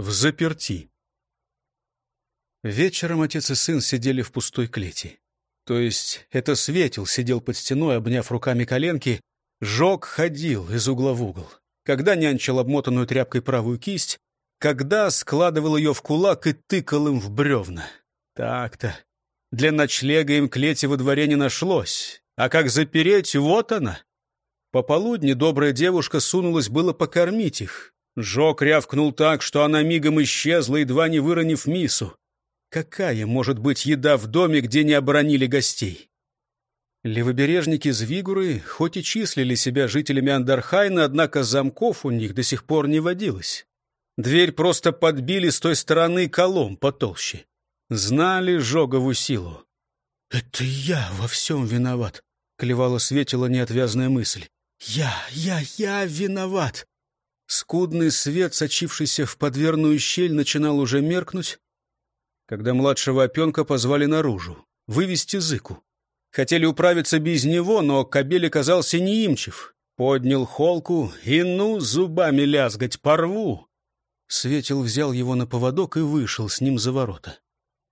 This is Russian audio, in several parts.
В заперти. Вечером отец и сын сидели в пустой клете. То есть это Светил сидел под стеной, обняв руками коленки. Жог ходил из угла в угол. Когда нянчил обмотанную тряпкой правую кисть, когда складывал ее в кулак и тыкал им в бревна. Так-то. Для ночлега им клети во дворе не нашлось. А как запереть, вот она. Пополудни добрая девушка сунулась было покормить их. Жок рявкнул так, что она мигом исчезла, едва не выронив мису. Какая может быть еда в доме, где не оборонили гостей? Левобережники Звигуры хоть и числили себя жителями Андархайна, однако замков у них до сих пор не водилось. Дверь просто подбили с той стороны колом потолще. Знали жогову силу. «Это я во всем виноват», — клевала светила неотвязная мысль. «Я, я, я виноват!» Скудный свет, сочившийся в подверную щель, начинал уже меркнуть, когда младшего опенка позвали наружу, вывести зыку. Хотели управиться без него, но кобель оказался неимчив. Поднял холку и ну зубами лязгать, порву. Светил взял его на поводок и вышел с ним за ворота.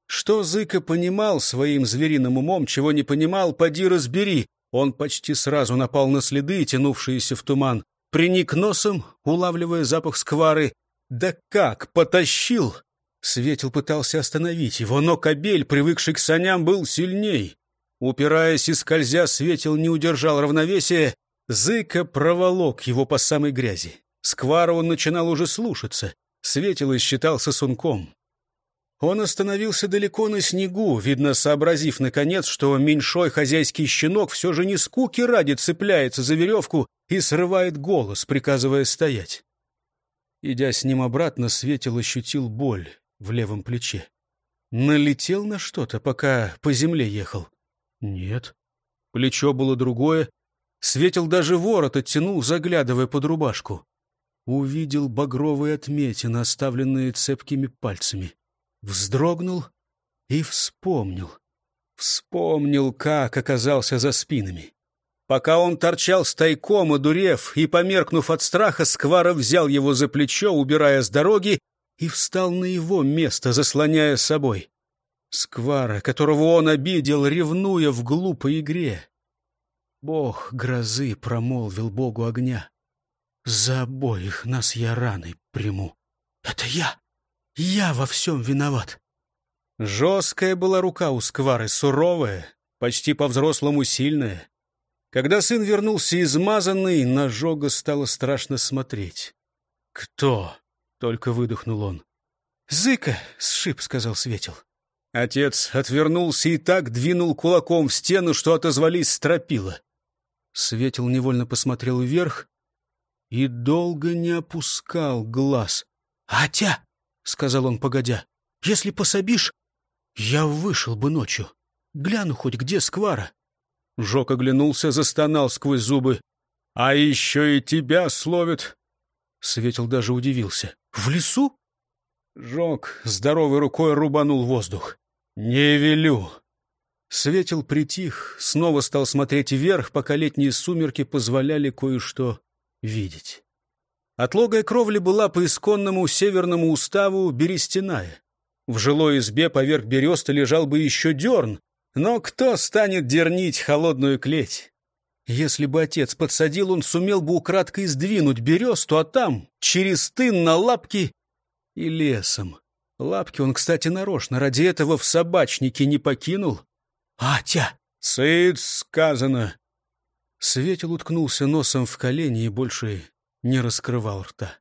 Что Зыка понимал своим звериным умом, чего не понимал, поди разбери. Он почти сразу напал на следы, тянувшиеся в туман приник носом, улавливая запах сквары. Да как, потащил! Светил пытался остановить его, но кобель, привыкший к саням, был сильней. Упираясь и скользя, Светил не удержал равновесия. Зыка проволок его по самой грязи. Сквара он начинал уже слушаться. Светил и считался сунком. Он остановился далеко на снегу, видно, сообразив, наконец, что меньшой хозяйский щенок все же не скуки ради цепляется за веревку и срывает голос, приказывая стоять. Идя с ним обратно, Светил ощутил боль в левом плече. Налетел на что-то, пока по земле ехал? Нет. Плечо было другое. Светил даже ворот оттянул, заглядывая под рубашку. Увидел багровые отметины, оставленные цепкими пальцами. Вздрогнул и вспомнил. Вспомнил, как оказался за спинами. Пока он торчал стайком, одурев и померкнув от страха, Сквара взял его за плечо, убирая с дороги, и встал на его место, заслоняя собой. Сквара, которого он обидел, ревнуя в глупой игре. Бог грозы промолвил богу огня. За обоих нас я раной приму. Это я! Я во всем виноват. Жесткая была рука у Сквары, суровая, почти по-взрослому сильная. Когда сын вернулся измазанный, на Жога стало страшно смотреть. «Кто?» — только выдохнул он. «Зыка!» — сшиб, — сказал Светил. Отец отвернулся и так двинул кулаком в стену, что отозвались стропила. Светил невольно посмотрел вверх и долго не опускал глаз. «Атя!» — сказал он, погодя. «Если пособишь, я вышел бы ночью. Гляну хоть, где сквара». Жок оглянулся, застонал сквозь зубы. «А еще и тебя словят!» Светил даже удивился. «В лесу?» Жок здоровой рукой рубанул воздух. «Не велю!» Светил притих, снова стал смотреть вверх, пока летние сумерки позволяли кое-что видеть. Отлогая кровля была по исконному северному уставу берестяная. В жилой избе поверх бересты лежал бы еще дерн, но кто станет дернить холодную клеть? Если бы отец подсадил, он сумел бы украдкой сдвинуть бересту, а там, через тын на лапки и лесом. Лапки он, кстати, нарочно ради этого в собачнике не покинул. «Атя!» «Цыц!» — сказано. Светил уткнулся носом в колени и больше не раскрывал рта.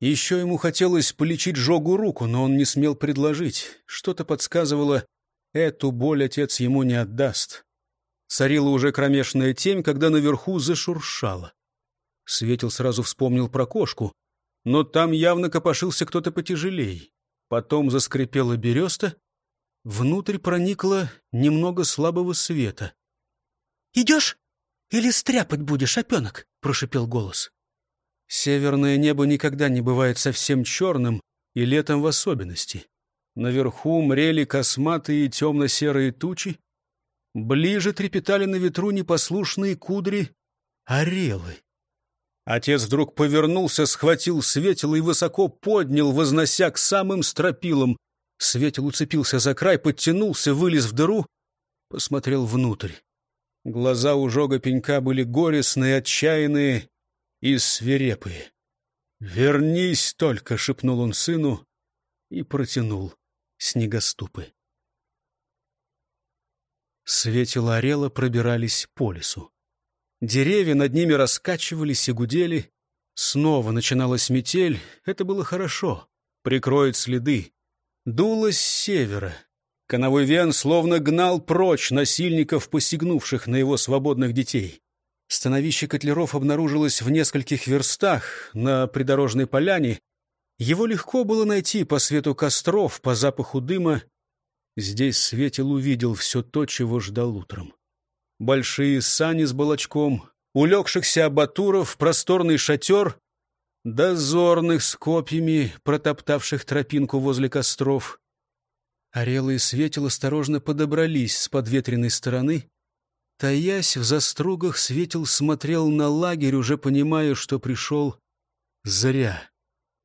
Еще ему хотелось полечить Жогу руку, но он не смел предложить. Что-то подсказывало, Эту боль отец ему не отдаст. Царила уже кромешная темь, когда наверху зашуршало. Светил сразу вспомнил про кошку, но там явно копошился кто-то потяжелей. Потом заскрипела береста, внутрь проникло немного слабого света. — Идешь или стряпать будешь, опенок? — прошипел голос. Северное небо никогда не бывает совсем черным, и летом в особенности. Наверху мрели косматые темно-серые тучи. Ближе трепетали на ветру непослушные кудри орелы. Отец вдруг повернулся, схватил светил и высоко поднял, вознося к самым стропилам. Светил уцепился за край, подтянулся, вылез в дыру, посмотрел внутрь. Глаза у жога пенька были горестные, отчаянные и свирепые. «Вернись только!» — шепнул он сыну и протянул снегоступы. Светила орела пробирались по лесу. Деревья над ними раскачивались и гудели. Снова начиналась метель. Это было хорошо. Прикроет следы. Дуло с севера. Коновой вен словно гнал прочь насильников, посягнувших на его свободных детей. Становище котлеров обнаружилось в нескольких верстах на придорожной поляне. Его легко было найти по свету костров, по запаху дыма. Здесь Светил увидел все то, чего ждал утром большие сани с балочком, улегшихся абатуров, просторный шатер, дозорных с копьями, протоптавших тропинку возле костров. Орелы и светил осторожно подобрались с подветренной стороны. Таясь в застругах, светил смотрел на лагерь, уже понимая, что пришел зря.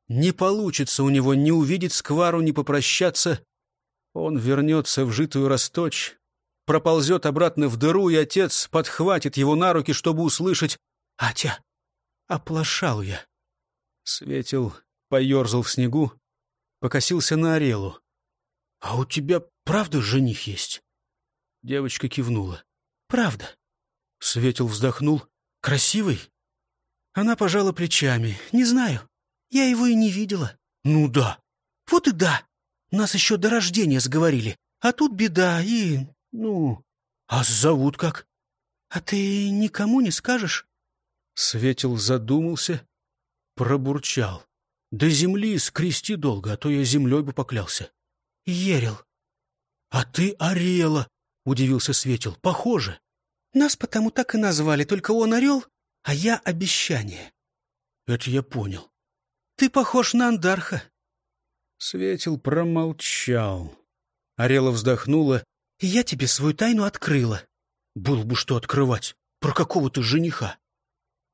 Не получится у него ни увидеть сквару, ни попрощаться. Он вернется в житую Росточь, проползет обратно в дыру, и отец подхватит его на руки, чтобы услышать «Атя, оплошал я». Светил поерзал в снегу, покосился на Орелу. «А у тебя правда жених есть?» Девочка кивнула. «Правда». Светил вздохнул. «Красивый?» Она пожала плечами. «Не знаю. Я его и не видела». «Ну да». «Вот и да. Нас еще до рождения сговорили. А тут беда, и «Ну, а зовут как?» «А ты никому не скажешь?» Светил задумался, пробурчал. «До земли скрести долго, а то я землей бы поклялся». «Ерил». «А ты Орела», — удивился Светил. «Похоже». «Нас потому так и назвали, только он орел, а я обещание». «Это я понял». «Ты похож на Андарха». Светил промолчал. Орела вздохнула я тебе свою тайну открыла. Было бы что открывать. Про какого-то жениха.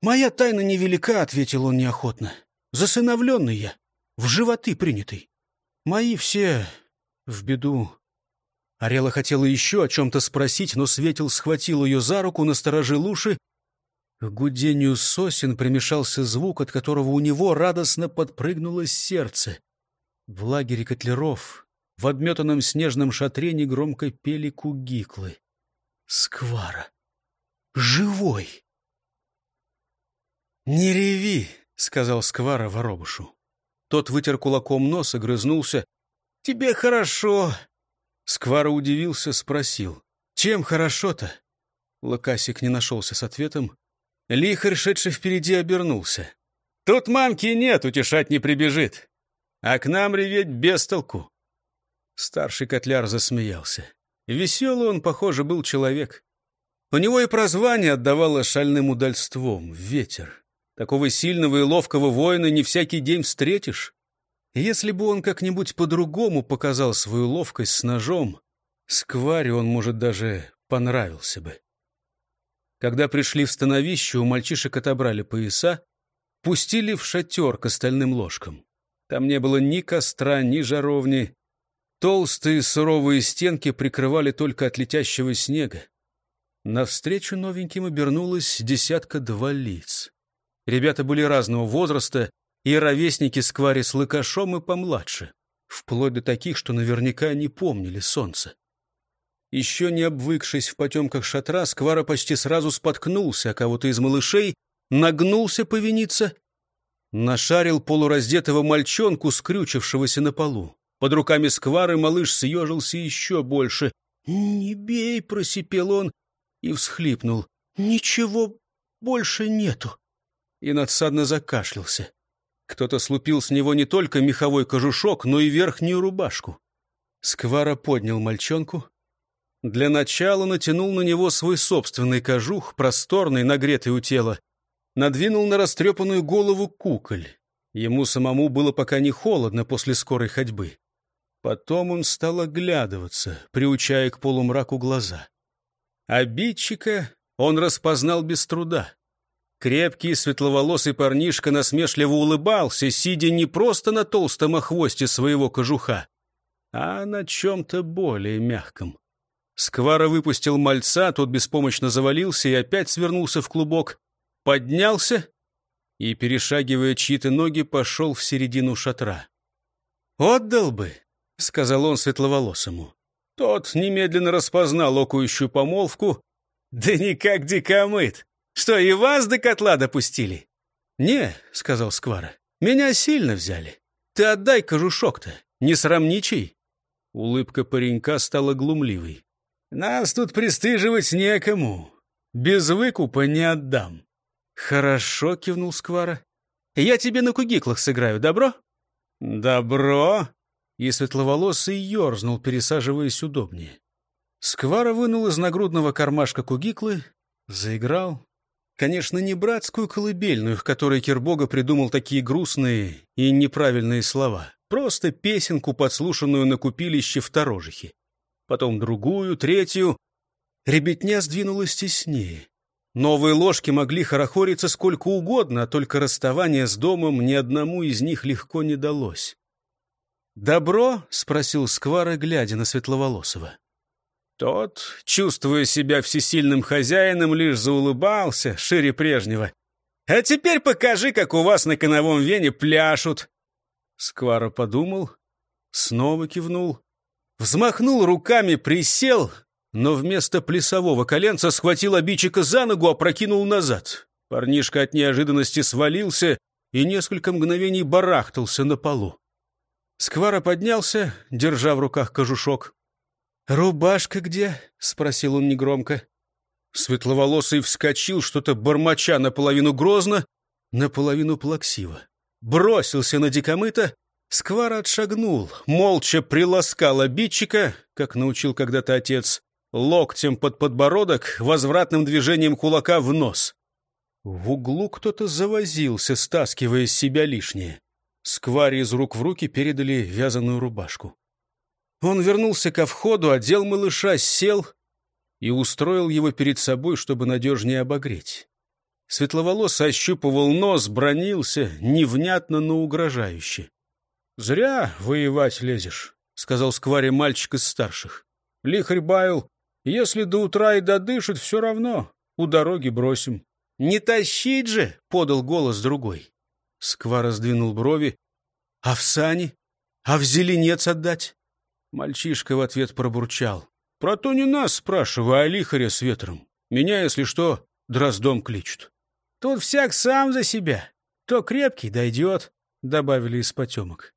Моя тайна невелика, — ответил он неохотно. Засыновленный я, в животы принятый. Мои все в беду. Арела хотела еще о чем-то спросить, но Светил схватил ее за руку, насторожил уши. К гудению сосен примешался звук, от которого у него радостно подпрыгнуло сердце. В лагере котлеров в обметанном снежном шатре негромко пели кугиклы. Сквара! Живой! «Не реви!» — сказал Сквара воробушу. Тот вытер кулаком нос, и грызнулся. «Тебе хорошо!» Сквара удивился, спросил. «Чем хорошо-то?» Лакасик не нашелся с ответом. Лихарь, шедший впереди, обернулся. «Тут мамки нет, утешать не прибежит. А к нам реветь без толку. Старший котляр засмеялся. Веселый он, похоже, был человек. У него и прозвание отдавало шальным удальством — ветер. Такого сильного и ловкого воина не всякий день встретишь. Если бы он как-нибудь по-другому показал свою ловкость с ножом, скваре он, может, даже понравился бы. Когда пришли в становище, у мальчишек отобрали пояса, пустили в шатер к остальным ложкам. Там не было ни костра, ни жаровни, Толстые суровые стенки прикрывали только от летящего снега. Навстречу новеньким обернулась десятка-два лиц. Ребята были разного возраста, и ровесники сквари с лыкашом и помладше, вплоть до таких, что наверняка не помнили солнце. Еще не обвыкшись в потемках шатра, сквара почти сразу споткнулся, а кого-то из малышей нагнулся повиниться, нашарил полураздетого мальчонку, скрючившегося на полу. Под руками сквары малыш съежился еще больше. «Не бей!» — просипел он и всхлипнул. «Ничего больше нету!» И надсадно закашлялся. Кто-то слупил с него не только меховой кожушок, но и верхнюю рубашку. Сквара поднял мальчонку. Для начала натянул на него свой собственный кожух, просторный, нагретый у тела. Надвинул на растрепанную голову куколь. Ему самому было пока не холодно после скорой ходьбы. Потом он стал оглядываться, приучая к полумраку глаза. Обидчика он распознал без труда. Крепкий, светловолосый парнишка насмешливо улыбался, сидя не просто на толстом охвосте своего кожуха, а на чем-то более мягком. Сквара выпустил мальца, тот беспомощно завалился и опять свернулся в клубок, поднялся и, перешагивая чьи-то ноги, пошел в середину шатра. «Отдал бы», — сказал он светловолосому. Тот немедленно распознал окующую помолвку. «Да никак дикомыт! Что, и вас до котла допустили?» «Не», — сказал Сквара, — «меня сильно взяли. Ты отдай кожушок-то, не срамничай». Улыбка паренька стала глумливой. «Нас тут пристыживать некому. Без выкупа не отдам». «Хорошо», — кивнул Сквара. «Я тебе на кугиклах сыграю, добро?» «Добро!» И светловолосый ерзнул, пересаживаясь удобнее. Сквара вынул из нагрудного кармашка кугиклы, заиграл. Конечно, не братскую колыбельную, в которой Кирбога придумал такие грустные и неправильные слова. Просто песенку, подслушанную на купилище в Торожихе. Потом другую, третью. Ребятня сдвинулась теснее. Новые ложки могли хорохориться сколько угодно, а только расставание с домом ни одному из них легко не далось. «Добро?» — спросил Сквара, глядя на Светловолосого. Тот, чувствуя себя всесильным хозяином, лишь заулыбался шире прежнего. «А теперь покажи, как у вас на коновом вене пляшут!» Сквара подумал, снова кивнул, взмахнул руками, присел, но вместо плясового коленца схватил обидчика за ногу, опрокинул назад. Парнишка от неожиданности свалился и несколько мгновений барахтался на полу. Сквара поднялся, держа в руках кожушок. «Рубашка где?» — спросил он негромко. Светловолосый вскочил, что-то бормоча наполовину грозно, наполовину плаксиво. Бросился на дикомыта, Сквара отшагнул, молча приласкал обидчика, как научил когда-то отец, локтем под подбородок, возвратным движением кулака в нос. В углу кто-то завозился, стаскивая с себя лишнее. Скваре из рук в руки передали вязаную рубашку. Он вернулся ко входу, одел малыша, сел и устроил его перед собой, чтобы надежнее обогреть. Светловолос ощупывал нос, бронился, невнятно, но угрожающе. — Зря воевать лезешь, — сказал скваре мальчик из старших. — Лихарь баял, если до утра и додышит, все равно, у дороги бросим. — Не тащить же, — подал голос другой. Сквара сдвинул брови. — А в сани? А в зеленец отдать? Мальчишка в ответ пробурчал. — Про то не нас спрашивай, а лихаря с ветром. Меня, если что, дроздом кличут. — Тут всяк сам за себя. То крепкий дойдет, — добавили из потемок.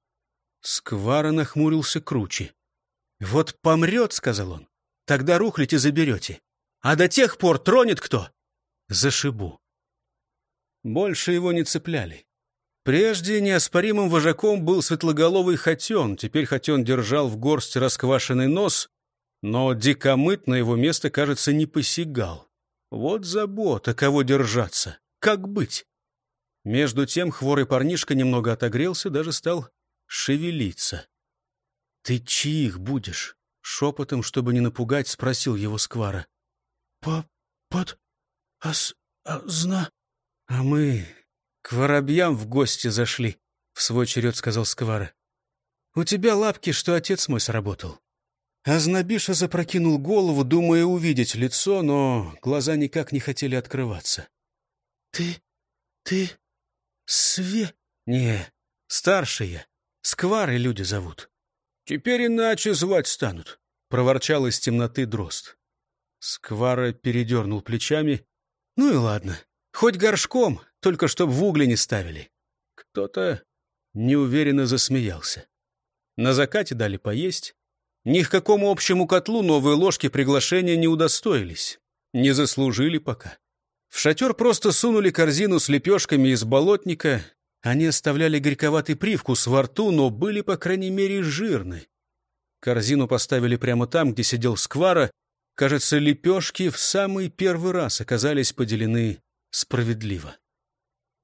Сквара нахмурился круче. — Вот помрет, — сказал он, — тогда рухлите заберете. А до тех пор тронет кто? Зашибу. Больше его не цепляли. Прежде неоспоримым вожаком был светлоголовый Хотен, теперь Хотен держал в горсти расквашенный нос, но дикомыт на его место, кажется, не посягал. Вот забота, кого держаться, как быть? Между тем хворый парнишка немного отогрелся, даже стал шевелиться. — Ты чьих будешь? — шепотом, чтобы не напугать, спросил его Сквара. — По... под... ас... а... зна... А мы «К воробьям в гости зашли», — в свой черед сказал Сквара. «У тебя лапки, что отец мой сработал». Азнабиша запрокинул голову, думая увидеть лицо, но глаза никак не хотели открываться. «Ты... ты... све...» «Не, старшие. Сквары люди зовут». «Теперь иначе звать станут», — проворчал из темноты дрозд. Сквара передернул плечами. «Ну и ладно. Хоть горшком, только чтоб в угли не ставили. Кто-то неуверенно засмеялся. На закате дали поесть. Ни к какому общему котлу новые ложки приглашения не удостоились. Не заслужили пока. В шатер просто сунули корзину с лепешками из болотника. Они оставляли горьковатый привкус во рту, но были, по крайней мере, жирны. Корзину поставили прямо там, где сидел сквара. Кажется, лепешки в самый первый раз оказались поделены справедливо.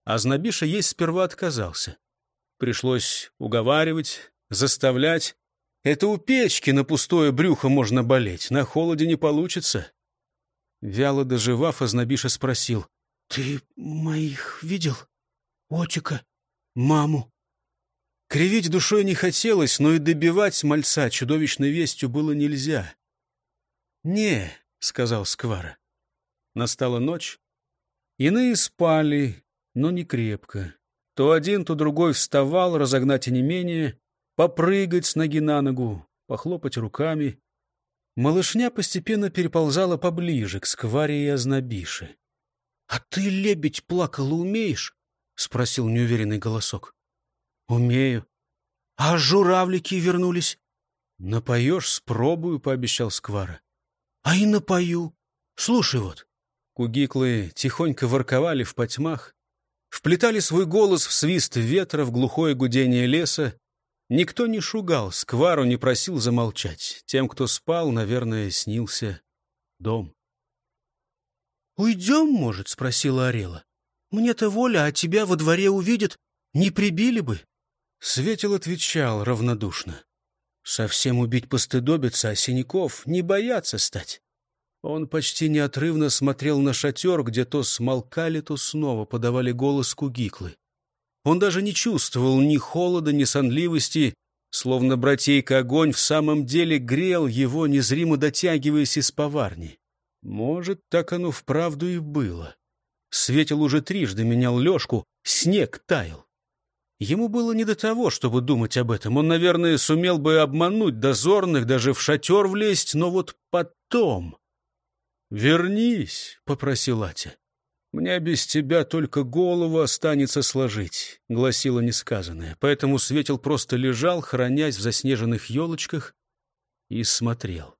А Знобиша есть сперва отказался. Пришлось уговаривать, заставлять. Это у печки на пустое брюхо можно болеть, на холоде не получится. Вяло доживав, Азнабиша спросил. Ты моих видел? Отика, маму? Кривить душой не хотелось, но и добивать мальца чудовищной вестью было нельзя. «Не», — сказал Сквара. Настала ночь. Иные спали, но не крепко. То один, то другой вставал, разогнать и не менее, попрыгать с ноги на ногу, похлопать руками. Малышня постепенно переползала поближе к скваре и ознобише. — А ты, лебедь, плакала умеешь? — спросил неуверенный голосок. — Умею. — А журавлики вернулись? — Напоешь, спробую, — пообещал Сквара. — А и напою. Слушай вот. Кугиклы тихонько ворковали в потьмах, вплетали свой голос в свист ветра, в глухое гудение леса. Никто не шугал, Сквару не просил замолчать. Тем, кто спал, наверное, снился дом. «Уйдем, может?» — спросила Орела. «Мне-то воля, а тебя во дворе увидят. Не прибили бы?» Светил отвечал равнодушно. «Совсем убить постыдобиться, а синяков не боятся стать». Он почти неотрывно смотрел на шатер, где то смолкали, то снова подавали голос кугиклы. Он даже не чувствовал ни холода, ни сонливости, словно братейка огонь в самом деле грел его, незримо дотягиваясь из поварни. Может, так оно вправду и было. Светил уже трижды менял лёжку, снег таял. Ему было не до того, чтобы думать об этом. Он, наверное, сумел бы обмануть дозорных, даже в шатер влезть, но вот потом... «Вернись», — попросил Атя. «Мне без тебя только голову останется сложить», — гласило несказанное. Поэтому Светил просто лежал, хранясь в заснеженных елочках, и смотрел.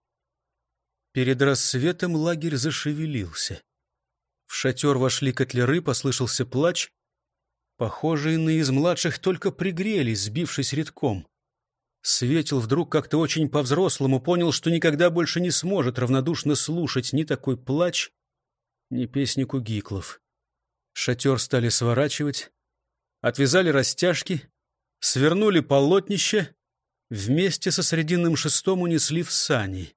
Перед рассветом лагерь зашевелился. В шатер вошли котлеры, послышался плач. Похожие на из младших только пригрелись, сбившись редком. Светил вдруг как-то очень по-взрослому понял, что никогда больше не сможет равнодушно слушать ни такой плач, ни песнику Гиклов. Шатер стали сворачивать, отвязали растяжки, свернули полотнище, вместе со срединным шестом унесли в сани.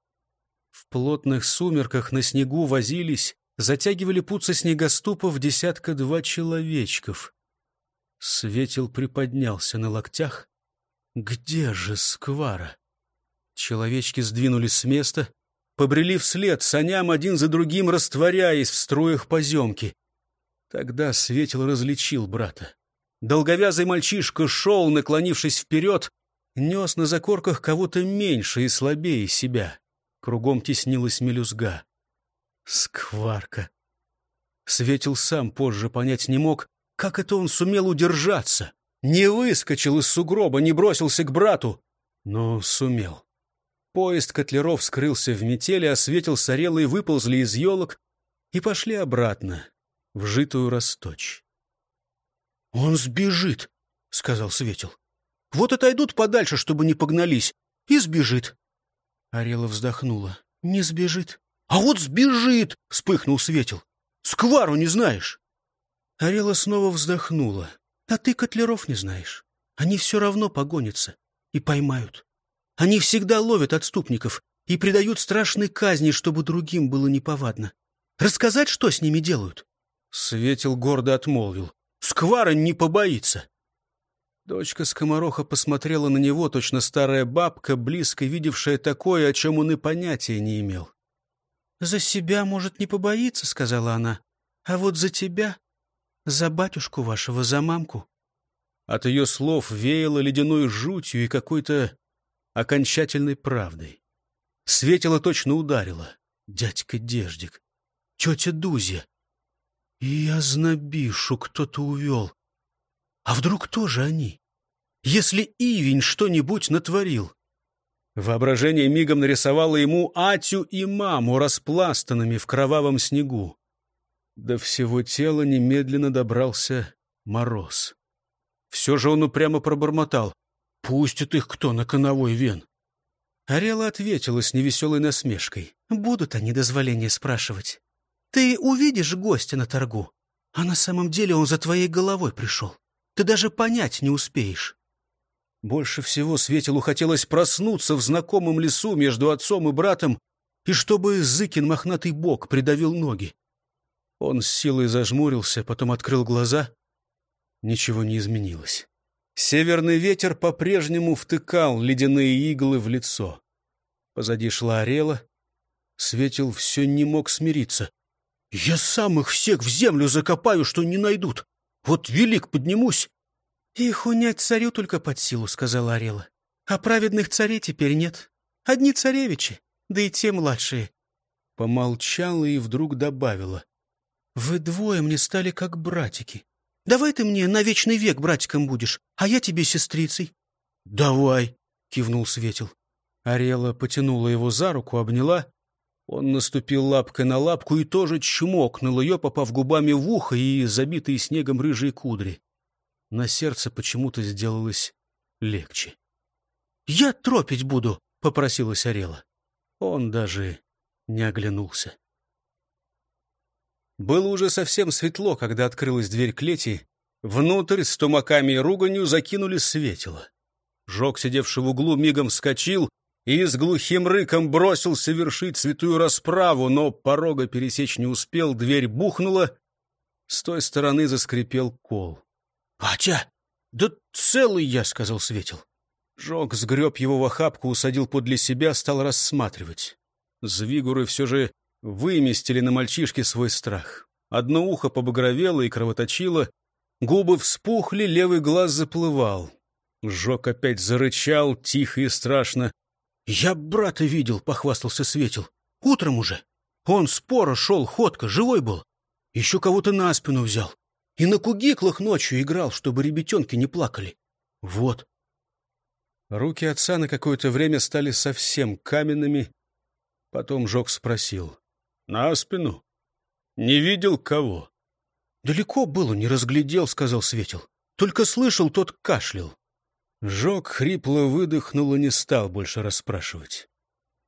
В плотных сумерках на снегу возились, затягивали пуцы снегоступов десятка-два человечков. Светил приподнялся на локтях. Где же сквара? Человечки сдвинулись с места, побрели вслед, саням один за другим растворяясь в струях поземки. Тогда Светил различил брата. Долговязый мальчишка шел, наклонившись вперед, нес на закорках кого-то меньше и слабее себя. Кругом теснилась мелюзга. Скварка. Светил сам позже понять не мог, как это он сумел удержаться. Не выскочил из сугроба, не бросился к брату, но сумел. Поезд котлеров скрылся в метели, осветил сорелые, выползли из елок и пошли обратно, в житую расточь. — Он сбежит, — сказал Светил. — Вот отойдут подальше, чтобы не погнались, и сбежит. Арела вздохнула. — Не сбежит. — А вот сбежит, — вспыхнул Светил. — Сквару не знаешь. Арела снова вздохнула. А ты котлеров не знаешь. Они все равно погонятся и поймают. Они всегда ловят отступников и предают страшной казни, чтобы другим было неповадно. Рассказать, что с ними делают?» Светил гордо отмолвил. «Сквара не побоится!» Дочка скомороха посмотрела на него, точно старая бабка, близко видевшая такое, о чем он и понятия не имел. «За себя, может, не побоится», — сказала она. «А вот за тебя за батюшку вашего, за мамку. От ее слов веяло ледяной жутью и какой-то окончательной правдой. Светило точно ударило. Дядька Деждик, тетя Дузя. И ознобишу кто-то увел. А вдруг тоже они? Если Ивень что-нибудь натворил? Воображение мигом нарисовало ему Атю и маму распластанными в кровавом снегу. До всего тела немедленно добрался мороз. Все же он упрямо пробормотал. «Пустит их кто на коновой вен?» Арела ответила с невеселой насмешкой. «Будут они дозволения спрашивать. Ты увидишь гостя на торгу, а на самом деле он за твоей головой пришел. Ты даже понять не успеешь». Больше всего Светилу хотелось проснуться в знакомом лесу между отцом и братом, и чтобы Зыкин мохнатый бок придавил ноги. Он с силой зажмурился, потом открыл глаза. Ничего не изменилось. Северный ветер по-прежнему втыкал ледяные иглы в лицо. Позади шла орела. Светил все не мог смириться. «Я сам их всех в землю закопаю, что не найдут. Вот велик поднимусь». «Их унять царю только под силу», — сказала Орела. «А праведных царей теперь нет. Одни царевичи, да и те младшие». Помолчала и вдруг добавила. «Вы двое мне стали как братики. Давай ты мне на вечный век братиком будешь, а я тебе сестрицей». «Давай», — кивнул Светил. Арела потянула его за руку, обняла. Он наступил лапкой на лапку и тоже чмокнул ее, попав губами в ухо и забитые снегом рыжие кудри. На сердце почему-то сделалось легче. «Я тропить буду», — попросилась Арела. Он даже не оглянулся. Было уже совсем светло, когда открылась дверь клети. Внутрь с тумаками и руганью закинули светило. Жок, сидевший в углу, мигом вскочил и с глухим рыком бросился вершить святую расправу, но порога пересечь не успел, дверь бухнула. С той стороны заскрипел кол. — Атя! Да целый я, — сказал Светил. Жок сгреб его в охапку, усадил подле себя, стал рассматривать. Звигуры все же выместили на мальчишке свой страх. Одно ухо побагровело и кровоточило, губы вспухли, левый глаз заплывал. Жок опять зарычал, тихо и страшно. — Я брата видел, — похвастался Светил. — Утром уже. Он споро шел, ходка, живой был. Еще кого-то на спину взял. И на кугиклах ночью играл, чтобы ребятенки не плакали. Вот. Руки отца на какое-то время стали совсем каменными. Потом Жок спросил. На спину? Не видел кого? Далеко было, не разглядел, сказал Светил. Только слышал, тот кашлял. Жок хрипло выдохнул и не стал больше расспрашивать.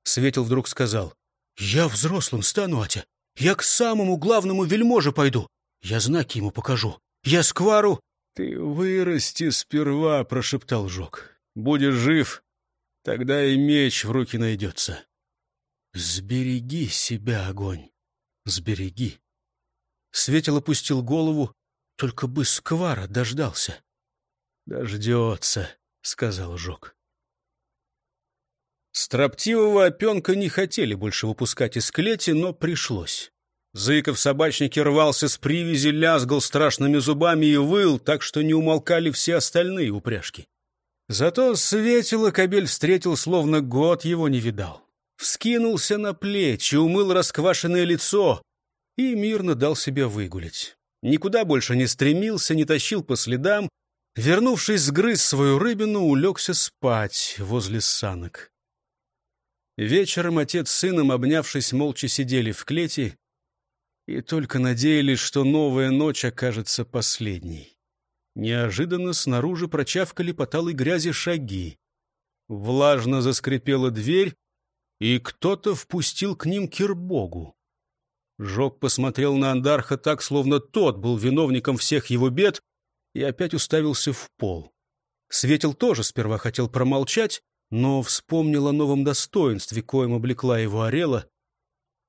Светил вдруг сказал. Я взрослым стану, Атя. Я к самому главному вельможе пойду. Я знаки ему покажу. Я сквару... Ты вырасти сперва, прошептал Жок. Будешь жив, тогда и меч в руки найдется. Сбереги себя, огонь, сбереги. Светил опустил голову, только бы сквара дождался. Дождется, сказал Жок. Строптивого опенка не хотели больше выпускать из клети, но пришлось. Зыков собачники рвался с привязи, лязгал страшными зубами и выл, так что не умолкали все остальные упряжки. Зато светило кобель встретил, словно год его не видал вскинулся на плечи, умыл расквашенное лицо и мирно дал себя выгулять. Никуда больше не стремился, не тащил по следам. Вернувшись, сгрыз свою рыбину, улегся спать возле санок. Вечером отец с сыном, обнявшись, молча сидели в клете и только надеялись, что новая ночь окажется последней. Неожиданно снаружи прочавкали по грязи шаги. Влажно заскрипела дверь, и кто-то впустил к ним Кирбогу. Жок посмотрел на Андарха так, словно тот был виновником всех его бед, и опять уставился в пол. Светил тоже сперва хотел промолчать, но вспомнил о новом достоинстве, коим облекла его Орела.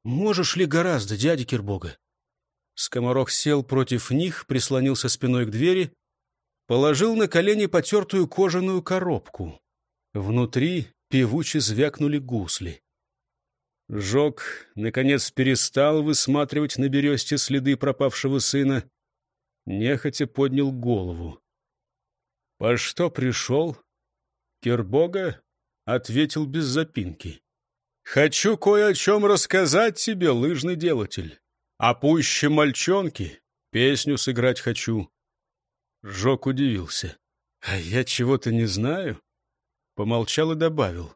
«Можешь ли гораздо, дядя Кирбога?» Скоморох сел против них, прислонился спиной к двери, положил на колени потертую кожаную коробку. Внутри певуче звякнули гусли. Жок, наконец, перестал высматривать на бересте следы пропавшего сына. Нехотя поднял голову. — По что пришел? Кербога ответил без запинки. — Хочу кое о чем рассказать тебе, лыжный делатель. А пуще мальчонки песню сыграть хочу. Жок удивился. — А я чего-то не знаю? Помолчал и добавил.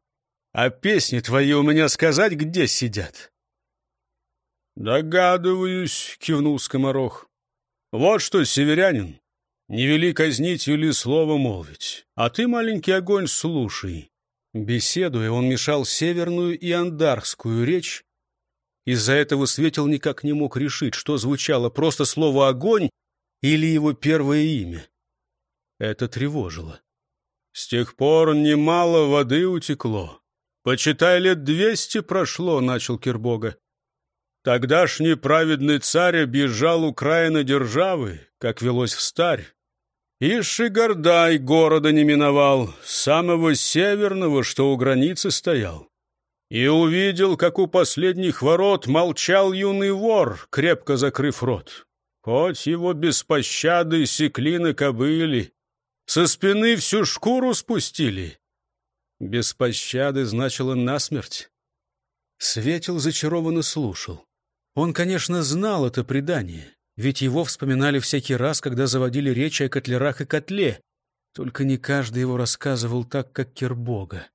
А песни твои у меня сказать, где сидят?» «Догадываюсь», — кивнул скоморох. «Вот что, северянин, не вели казнить или слово молвить, а ты, маленький огонь, слушай». Беседуя, он мешал северную и андарскую речь. Из-за этого Светил никак не мог решить, что звучало просто слово «огонь» или его первое имя. Это тревожило. С тех пор немало воды утекло. «Почитай, лет двести прошло», — начал Кирбога. Тогдашний праведный царь объезжал Украина державы, как велось в старь. И Шигардай города не миновал, самого северного, что у границы стоял. И увидел, как у последних ворот молчал юный вор, крепко закрыв рот. Хоть его без пощады секли на кобыли, со спины всю шкуру спустили. Без пощады значило насмерть. Светил зачарованно слушал. Он, конечно, знал это предание, ведь его вспоминали всякий раз, когда заводили речь о котлерах и котле. Только не каждый его рассказывал так, как Кирбога.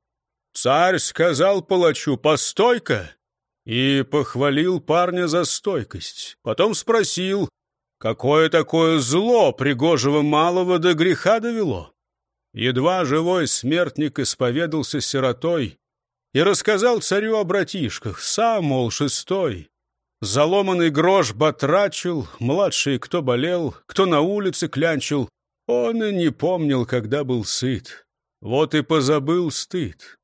Царь сказал палачу «Постой-ка!» и похвалил парня за стойкость. Потом спросил, какое такое зло пригожего малого до греха довело. Едва живой смертник исповедался сиротой и рассказал царю о братишках, сам, мол, шестой. Заломанный грош батрачил, младший кто болел, кто на улице клянчил. Он и не помнил, когда был сыт. Вот и позабыл стыд.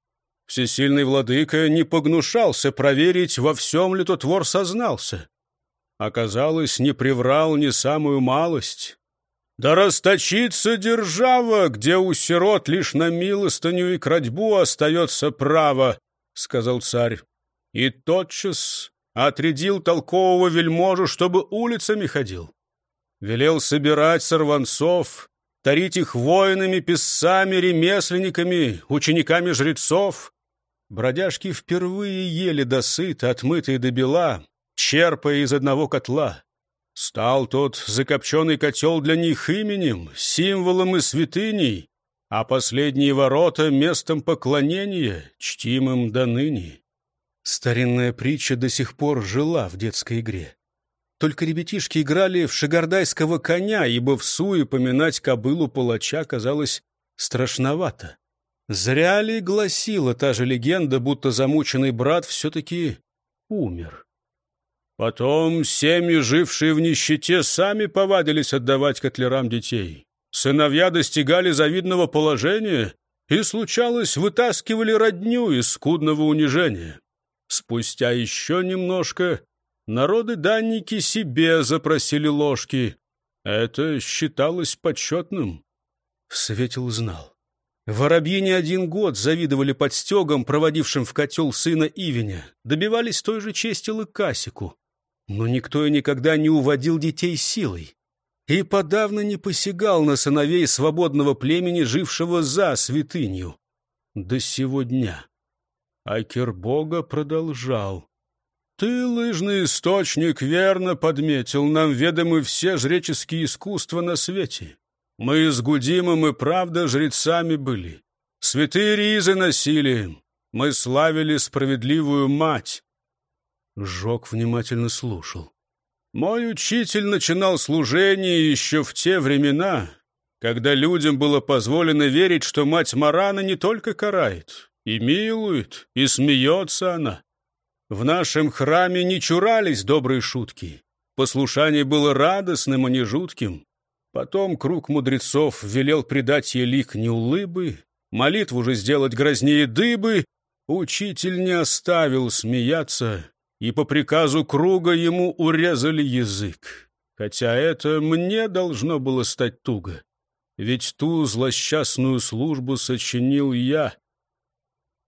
Всесильный владыка не погнушался проверить, во всем ли тот вор сознался. Оказалось, не приврал ни самую малость. Да расточится держава, где у сирот лишь на милостыню и крадьбу остается право, — сказал царь. И тотчас отрядил толкового вельможу, чтобы улицами ходил. Велел собирать сорванцов, тарить их воинами, писцами, ремесленниками, учениками жрецов. Бродяжки впервые ели досыта, отмытые до бела, черпая из одного котла. Стал тот закопченный котел для них именем, символом и святыней, а последние ворота — местом поклонения, чтимым до ныне. Старинная притча до сих пор жила в детской игре. Только ребятишки играли в шигардайского коня, ибо в суе поминать кобылу палача казалось страшновато. Зря ли гласила та же легенда, будто замученный брат все-таки умер. Потом семьи, жившие в нищете, сами повадились отдавать котлерам детей. Сыновья достигали завидного положения и, случалось, вытаскивали родню из скудного унижения. Спустя еще немножко народы-данники себе запросили ложки. Это считалось почетным. Светил знал. Воробьи не один год завидовали подстегам, проводившим в котел сына Ивеня, добивались той же чести Лыкасику. Но никто и никогда не уводил детей силой и подавно не посягал на сыновей свободного племени, жившего за святынью. До сего дня. А Кербога продолжал. «Ты, лыжный источник, верно подметил, нам ведомы все жреческие искусства на свете. Мы с Гудимом и правда жрецами были. Святые ризы носили. Мы славили справедливую мать». Жок внимательно слушал. «Мой учитель начинал служение еще в те времена, когда людям было позволено верить, что мать Марана не только карает, и милует, и смеется она. В нашем храме не чурались добрые шутки. Послушание было радостным, а не жутким. Потом круг мудрецов велел придать ей лик неулыбы, молитву же сделать грознее дыбы. Учитель не оставил смеяться, и по приказу круга ему урезали язык. Хотя это мне должно было стать туго, ведь ту злосчастную службу сочинил я.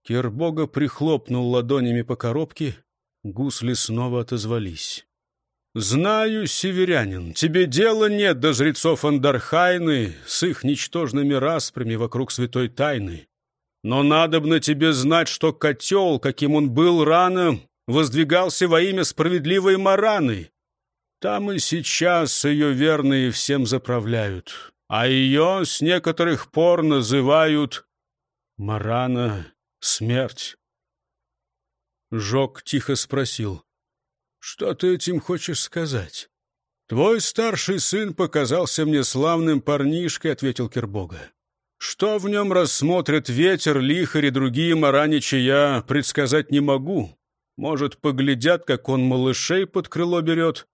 Кирбога прихлопнул ладонями по коробке, гусли снова отозвались. «Знаю, северянин, тебе дела нет до жрецов Андархайны с их ничтожными распрями вокруг святой тайны. Но надобно тебе знать, что котел, каким он был рано, воздвигался во имя справедливой Мараны. Там и сейчас ее верные всем заправляют, а ее с некоторых пор называют Марана смерть. Жок тихо спросил. «Что ты этим хочешь сказать?» «Твой старший сын показался мне славным парнишкой», — ответил Кирбога. «Что в нем рассмотрят ветер, лихарь и другие мараничи, я предсказать не могу. Может, поглядят, как он малышей под крыло берет,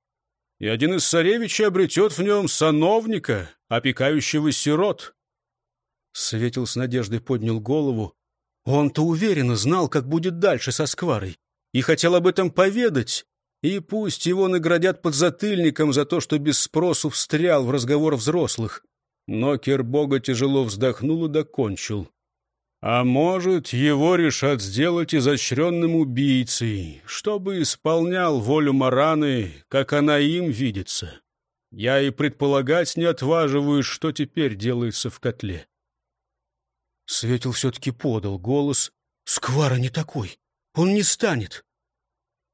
и один из царевичей обретет в нем сановника, опекающего сирот». Светил с надеждой поднял голову, он-то уверенно знал, как будет дальше со Скварой, и хотел об этом поведать, И пусть его наградят подзатыльником за то, что без спросу встрял в разговор взрослых. Но Кербога тяжело вздохнул и докончил. А может, его решат сделать изощренным убийцей, чтобы исполнял волю Мараны, как она им видится. Я и предполагать не отваживаюсь, что теперь делается в котле. Светил все-таки подал голос. «Сквара не такой. Он не станет».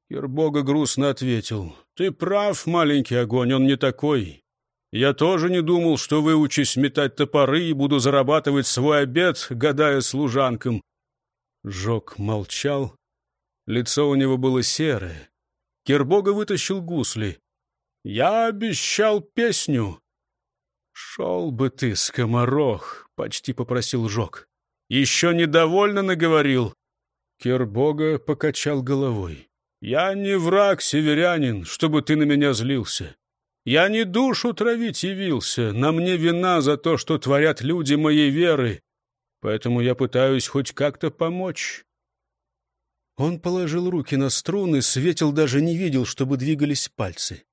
Кербога грустно ответил. «Ты прав, маленький огонь, он не такой. Я тоже не думал, что выучусь метать топоры и буду зарабатывать свой обед, гадая служанкам». Жок молчал. Лицо у него было серое. Кербога вытащил гусли. «Я обещал песню». «Шел бы ты, скоморох», — почти попросил Жок. «Еще недовольно наговорил». Кербога покачал головой. «Я не враг, северянин, чтобы ты на меня злился. Я не душу травить явился, на мне вина за то, что творят люди моей веры, поэтому я пытаюсь хоть как-то помочь». Он положил руки на струны, Светил даже не видел, чтобы двигались пальцы.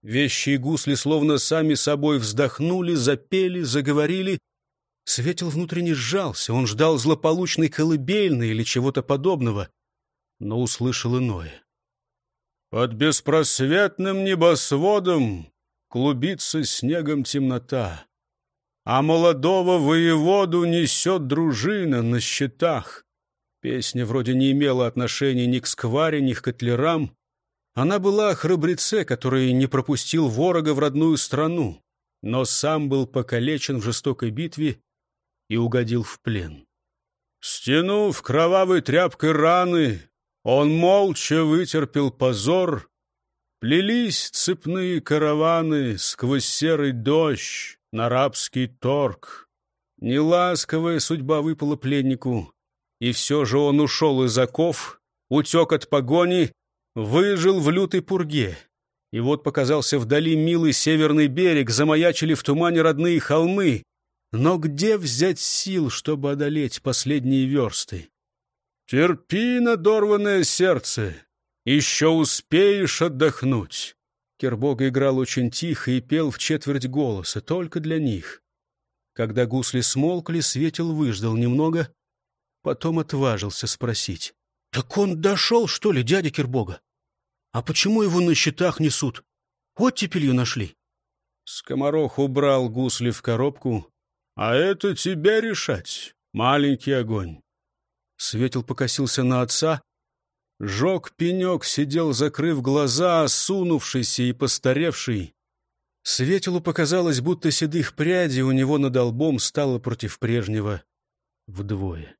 Вещи и гусли словно сами собой вздохнули, запели, заговорили. Светил внутренне сжался, он ждал злополучной колыбельной или чего-то подобного, но услышал иное. Под беспросветным небосводом клубится снегом темнота, а молодого воеводу несет дружина на щитах. Песня вроде не имела отношения ни к скваре, ни к котлерам. Она была о храбреце, который не пропустил ворога в родную страну, но сам был покалечен в жестокой битве и угодил в плен. Стянув кровавой тряпкой раны, он молча вытерпел позор, Плелись цепные караваны сквозь серый дождь на рабский торг. Неласковая судьба выпала пленнику, и все же он ушел из оков, утек от погони, выжил в лютой пурге. И вот показался вдали милый северный берег, замаячили в тумане родные холмы. Но где взять сил, чтобы одолеть последние версты? Терпи, надорванное сердце, еще успеешь отдохнуть. Кербога играл очень тихо и пел в четверть голоса, только для них. Когда гусли смолкли, Светил выждал немного, потом отважился спросить. — Так он дошел, что ли, дядя Кербога? А почему его на счетах несут? Оттепелью нашли. Скоморох убрал гусли в коробку. — А это тебе решать, маленький огонь. Светил покосился на отца, Жог пенек сидел, закрыв глаза, осунувшийся и постаревший. Светилу показалось, будто седых прядей у него над лбом стало против прежнего вдвое.